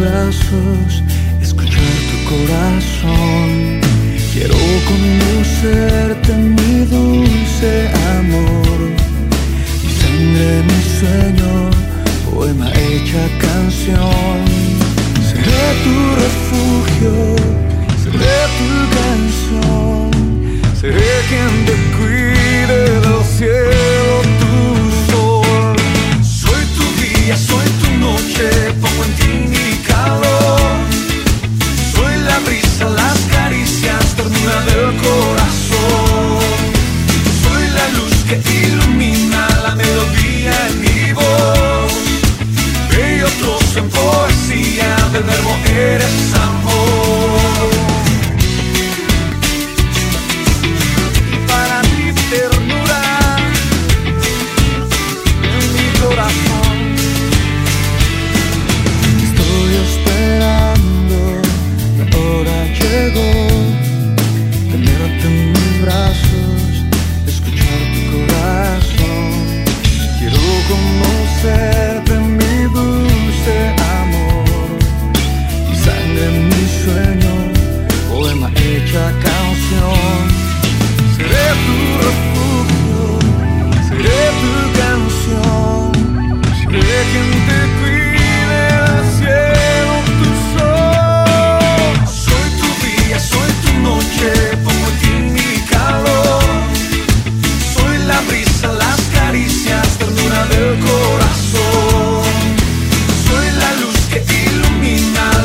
brazos, escuchar tu corazón. Quiero conducirte mi dulce amor, mi sangre, mi sueño. del verbo eres amor.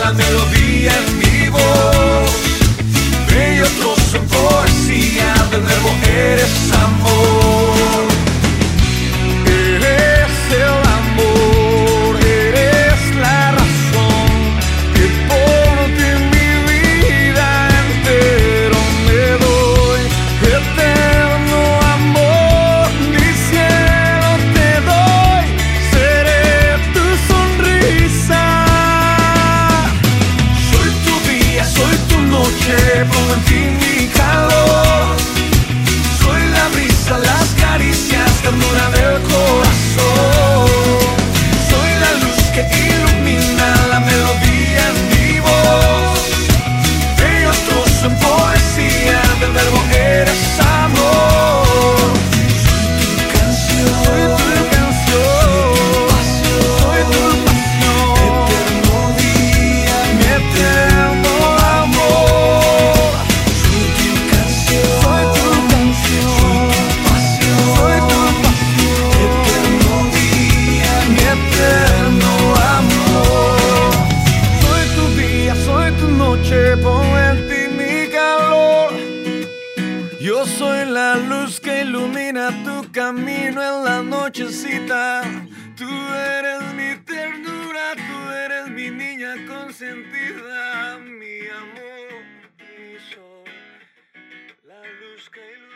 la melodía en vivo. Bello trozo en poesía, de nuevo eres Yo soy la luz que ilumina tu camino en la nochecita. Tú eres mi ternura, tú eres mi niña consentida, mi amor, mi sol, la luz que ilumina.